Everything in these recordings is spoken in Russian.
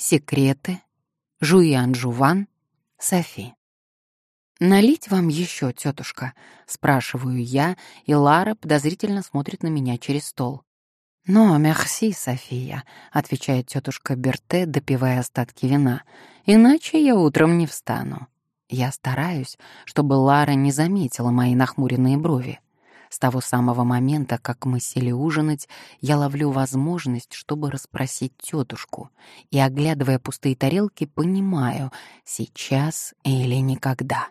Секреты. Жуян Жуван. Софи. «Налить вам еще, тетушка?» — спрашиваю я, и Лара подозрительно смотрит на меня через стол. «Но, мерси, София», — отвечает тетушка Берте, допивая остатки вина, «иначе я утром не встану». Я стараюсь, чтобы Лара не заметила мои нахмуренные брови. С того самого момента, как мы сели ужинать, я ловлю возможность, чтобы расспросить тетушку, и, оглядывая пустые тарелки, понимаю, сейчас или никогда.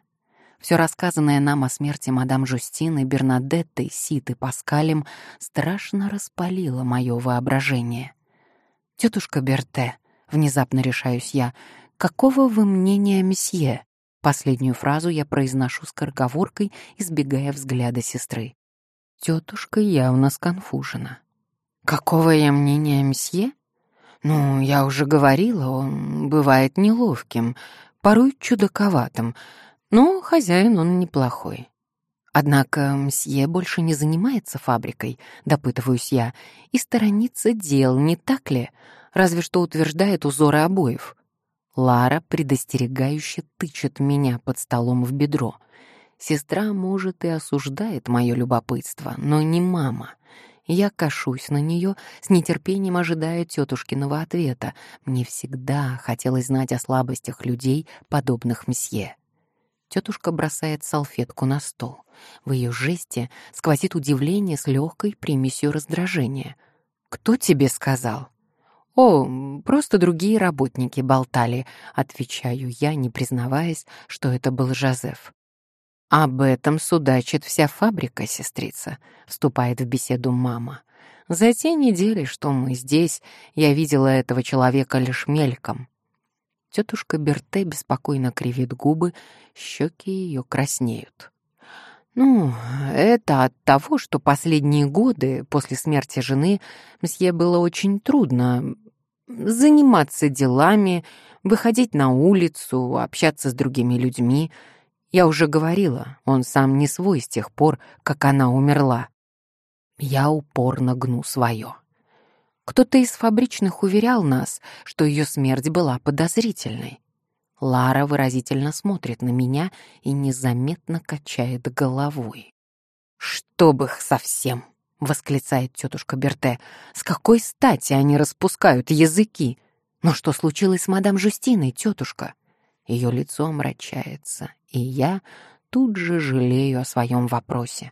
Все рассказанное нам о смерти мадам Жустины, Бернадетты, Ситы, Паскалем страшно распалило мое воображение. «Тетушка Берте», — внезапно решаюсь я, — «какого вы мнения, месье?» Последнюю фразу я произношу скороговоркой, избегая взгляда сестры. Тетушка явно сконфужена. «Какого я мнения, месье?» «Ну, я уже говорила, он бывает неловким, порой чудаковатым, но хозяин он неплохой. Однако мсье больше не занимается фабрикой, допытываюсь я, и сторонится дел, не так ли? Разве что утверждает узоры обоев. Лара предостерегающе тычет меня под столом в бедро. Сестра, может, и осуждает мое любопытство, но не мама. Я кашусь на нее, с нетерпением ожидая тетушкиного ответа. Мне всегда хотелось знать о слабостях людей, подобных мсье. Тетушка бросает салфетку на стол. В ее жесте сквозит удивление с легкой примесью раздражения. «Кто тебе сказал?» «О, просто другие работники болтали», — отвечаю я, не признаваясь, что это был Жозеф. «Об этом судачит вся фабрика, сестрица», — вступает в беседу мама. «За те недели, что мы здесь, я видела этого человека лишь мельком. Тетушка Берте беспокойно кривит губы, щеки ее краснеют. Ну, это от того, что последние годы после смерти жены мсье было очень трудно заниматься делами, выходить на улицу, общаться с другими людьми. Я уже говорила, он сам не свой с тех пор, как она умерла. Я упорно гну свое. Кто-то из фабричных уверял нас, что ее смерть была подозрительной. Лара выразительно смотрит на меня и незаметно качает головой. «Чтоб их совсем!» — восклицает тетушка Берте. «С какой стати они распускают языки? Но что случилось с мадам Жустиной, тетушка?» Ее лицо омрачается, и я тут же жалею о своем вопросе.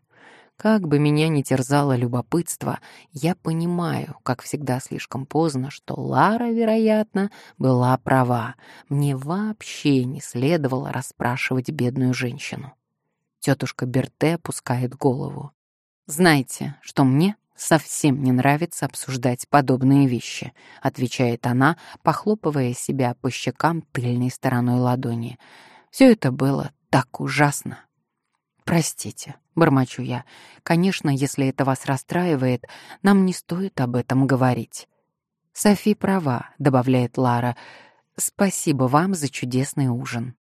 Как бы меня ни терзало любопытство, я понимаю, как всегда слишком поздно, что Лара, вероятно, была права. Мне вообще не следовало расспрашивать бедную женщину. Тетушка Берте опускает голову. «Знаете, что мне совсем не нравится обсуждать подобные вещи», отвечает она, похлопывая себя по щекам тыльной стороной ладони. «Все это было так ужасно». «Простите», — бормочу я. «Конечно, если это вас расстраивает, нам не стоит об этом говорить». «Софи права», — добавляет Лара. «Спасибо вам за чудесный ужин».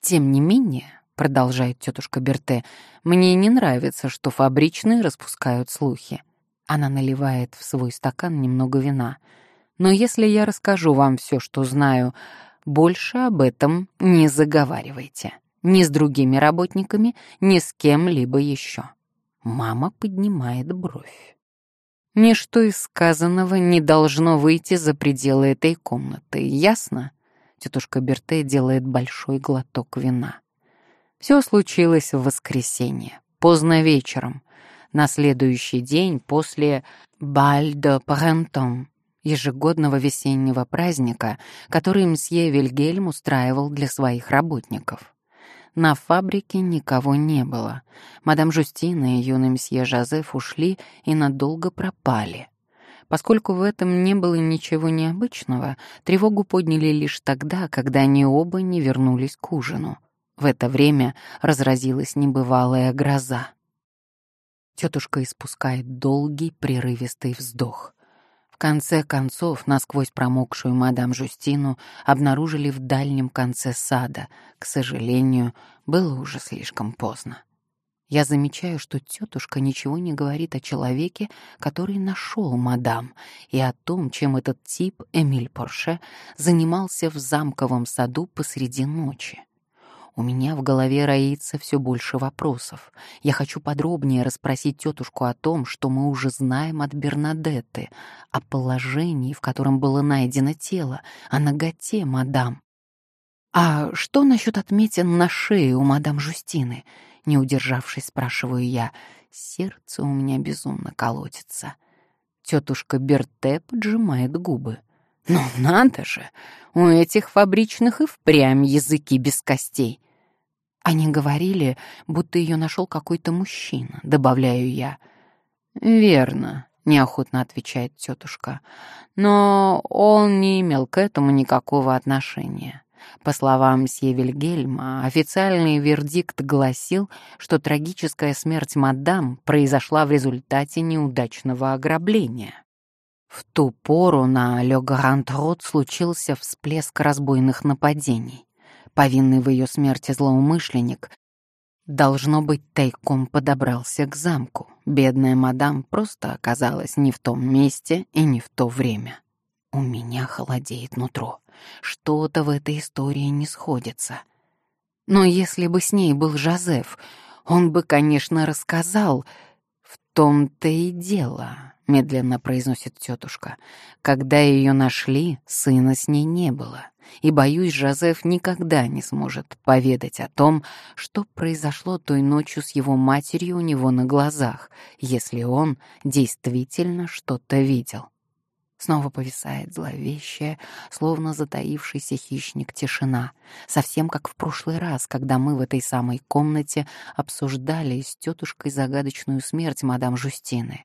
«Тем не менее», — продолжает тетушка Берте, «мне не нравится, что фабричные распускают слухи». Она наливает в свой стакан немного вина. «Но если я расскажу вам все, что знаю, больше об этом не заговаривайте» ни с другими работниками, ни с кем-либо еще. Мама поднимает бровь. Ничто из сказанного не должно выйти за пределы этой комнаты, ясно? Тетушка Берте делает большой глоток вина. Все случилось в воскресенье, поздно вечером, на следующий день после «Баль Парентон», ежегодного весеннего праздника, который мсье Вильгельм устраивал для своих работников. На фабрике никого не было. Мадам Жустина и юный мсье Жозеф ушли и надолго пропали. Поскольку в этом не было ничего необычного, тревогу подняли лишь тогда, когда они оба не вернулись к ужину. В это время разразилась небывалая гроза. Тетушка испускает долгий прерывистый вздох конце концов, насквозь промокшую мадам Жустину обнаружили в дальнем конце сада. К сожалению, было уже слишком поздно. Я замечаю, что тетушка ничего не говорит о человеке, который нашел мадам, и о том, чем этот тип, Эмиль Порше, занимался в замковом саду посреди ночи. У меня в голове роится все больше вопросов. Я хочу подробнее расспросить тетушку о том, что мы уже знаем от Бернадетты, о положении, в котором было найдено тело, о ноготе мадам. «А что насчет отметин на шее у мадам Жустины?» Не удержавшись, спрашиваю я. Сердце у меня безумно колотится. Тетушка Берте поджимает губы. «Ну надо же! У этих фабричных и впрямь языки без костей!» Они говорили, будто ее нашел какой-то мужчина, добавляю я. «Верно», — неохотно отвечает тетушка. «Но он не имел к этому никакого отношения. По словам мсье Вильгельма, официальный вердикт гласил, что трагическая смерть мадам произошла в результате неудачного ограбления. В ту пору на Ле Гранд-Рот случился всплеск разбойных нападений. Повинный в ее смерти злоумышленник, должно быть, тайком подобрался к замку. Бедная мадам просто оказалась не в том месте и не в то время. У меня холодеет нутро. Что-то в этой истории не сходится. Но если бы с ней был Жозеф, он бы, конечно, рассказал. В том-то и дело, медленно произносит тетушка. Когда ее нашли, сына с ней не было. И, боюсь, Жозеф никогда не сможет поведать о том, что произошло той ночью с его матерью у него на глазах, если он действительно что-то видел. Снова повисает зловещая, словно затаившийся хищник тишина, совсем как в прошлый раз, когда мы в этой самой комнате обсуждали с тетушкой загадочную смерть мадам Жустины.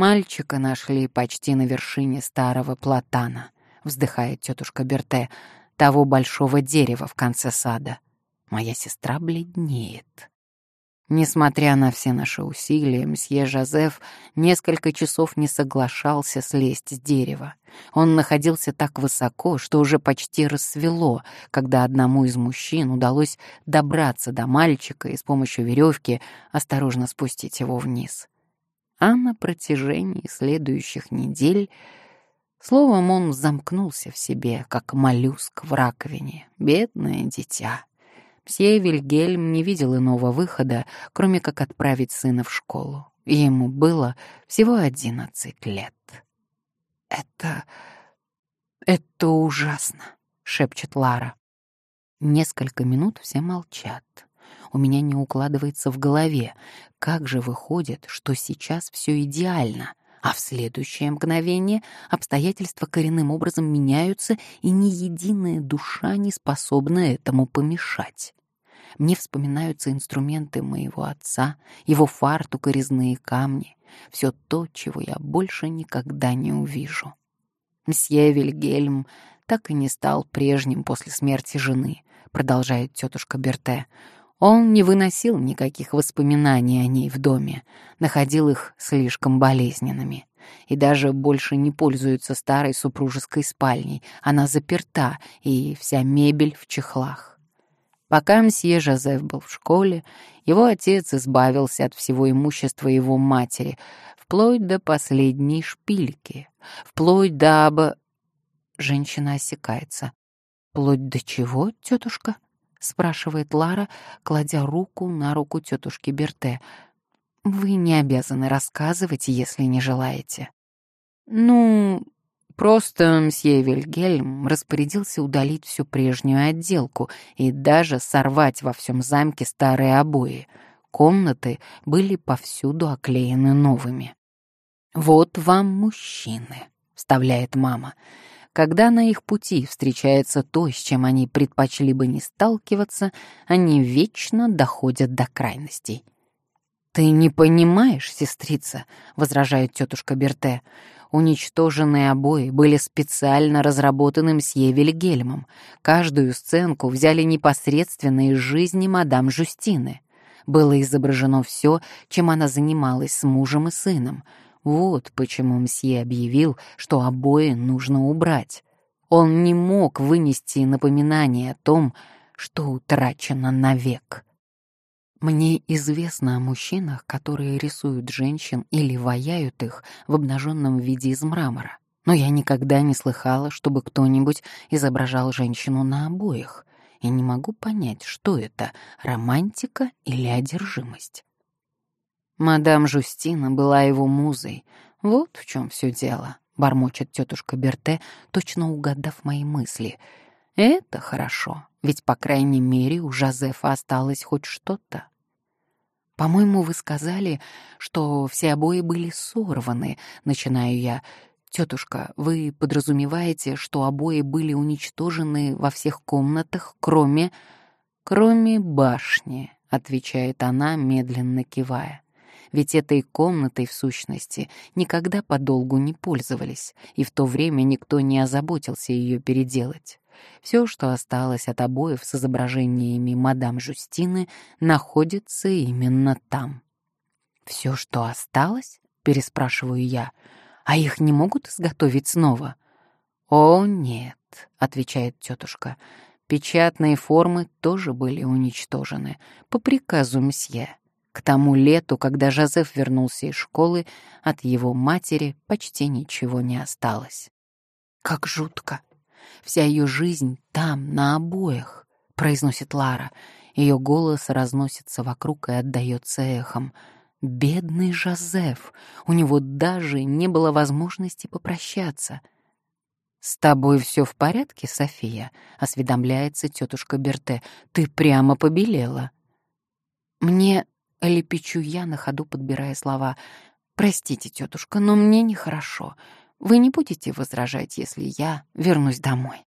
Мальчика нашли почти на вершине старого платана, вздыхает тетушка Берте, того большого дерева в конце сада. Моя сестра бледнеет. Несмотря на все наши усилия, мсье Жозеф несколько часов не соглашался слезть с дерева. Он находился так высоко, что уже почти рассвело, когда одному из мужчин удалось добраться до мальчика и с помощью веревки осторожно спустить его вниз. А на протяжении следующих недель Словом, он замкнулся в себе, как моллюск в раковине, бедное дитя. Мсье Вильгельм не видел иного выхода, кроме как отправить сына в школу. Ему было всего одиннадцать лет. «Это... это ужасно», — шепчет Лара. Несколько минут все молчат. У меня не укладывается в голове, как же выходит, что сейчас все идеально, а в следующее мгновение обстоятельства коренным образом меняются, и ни единая душа не способна этому помешать. Мне вспоминаются инструменты моего отца, его фартук и резные камни, все то, чего я больше никогда не увижу. Мсье Вильгельм так и не стал прежним после смерти жены, продолжает тетушка Берте. Он не выносил никаких воспоминаний о ней в доме, находил их слишком болезненными и даже больше не пользуется старой супружеской спальней. Она заперта, и вся мебель в чехлах. Пока мсье Жозеф был в школе, его отец избавился от всего имущества его матери, вплоть до последней шпильки, вплоть до об... Женщина осекается. «Вплоть до чего, тетушка?» — спрашивает Лара, кладя руку на руку тетушки Берте. «Вы не обязаны рассказывать, если не желаете». «Ну, просто мсье Вильгельм распорядился удалить всю прежнюю отделку и даже сорвать во всем замке старые обои. Комнаты были повсюду оклеены новыми». «Вот вам мужчины», — вставляет мама, — когда на их пути встречается то, с чем они предпочли бы не сталкиваться, они вечно доходят до крайностей. «Ты не понимаешь, сестрица», — возражает тетушка Берте, Уничтоженные обои были специально разработаны мсье Вильгельмом. Каждую сценку взяли непосредственно из жизни мадам Жустины. Было изображено все, чем она занималась с мужем и сыном — вот почему мсье объявил, что обои нужно убрать. Он не мог вынести напоминание о том, что утрачено навек. Мне известно о мужчинах, которые рисуют женщин или ваяют их в обнаженном виде из мрамора. Но я никогда не слыхала, чтобы кто-нибудь изображал женщину на обоих, и не могу понять, что это — романтика или одержимость. Мадам Жустина была его музой. Вот в чем все дело, — бормочет тетушка Берте, точно угадав мои мысли. Это хорошо, ведь, по крайней мере, у Жозефа осталось хоть что-то. «По-моему, вы сказали, что все обои были сорваны», — начинаю я. «Тетушка, вы подразумеваете, что обои были уничтожены во всех комнатах, кроме...» «Кроме башни», — отвечает она, медленно кивая. Ведь этой комнатой, в сущности, никогда подолгу не пользовались, и в то время никто не озаботился ее переделать. Все, что осталось от обоев с изображениями мадам Жустины, находится именно там. «Все, что осталось?» — переспрашиваю я. «А их не могут изготовить снова?» «О, нет», — отвечает тетушка. «Печатные формы тоже были уничтожены по приказу мсье. К тому лету, когда Жозеф вернулся из школы, от его матери почти ничего не осталось». «Как жутко!» Вся ее жизнь там, на обоях, произносит Лара. Ее голос разносится вокруг и отдается эхом. Бедный Жозеф, у него даже не было возможности попрощаться. «С тобой все в порядке, София?» — осведомляется тетушка Берте. «Ты прямо побелела». «Мне...» — лепечу я, на ходу подбирая слова. «Простите, тетушка, но мне нехорошо. Вы не будете возражать, если я вернусь домой?»